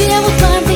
If you ever climb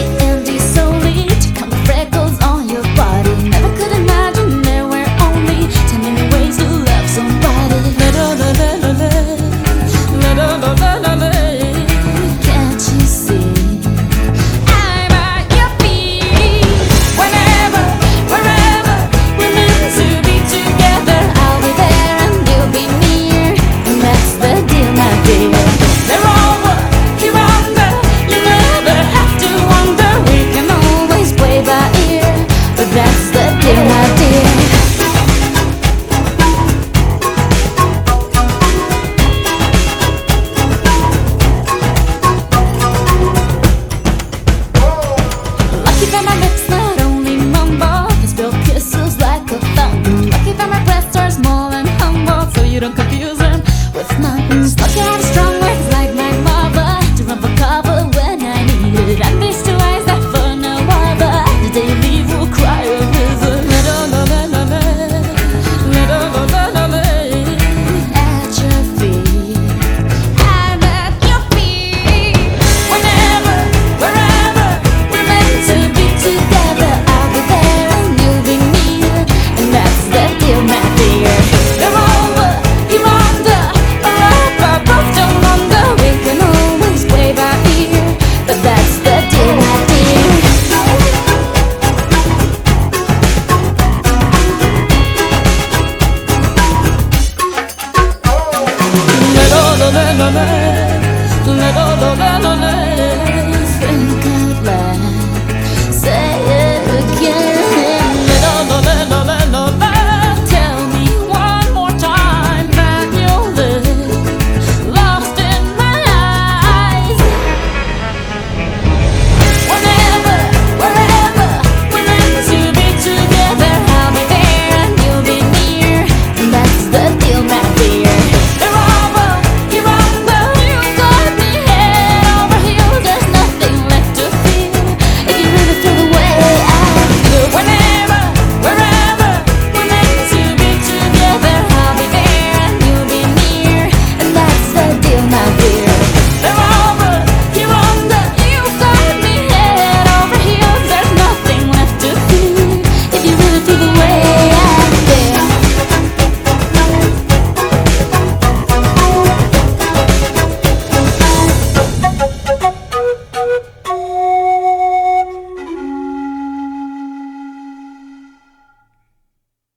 Stuck at a strong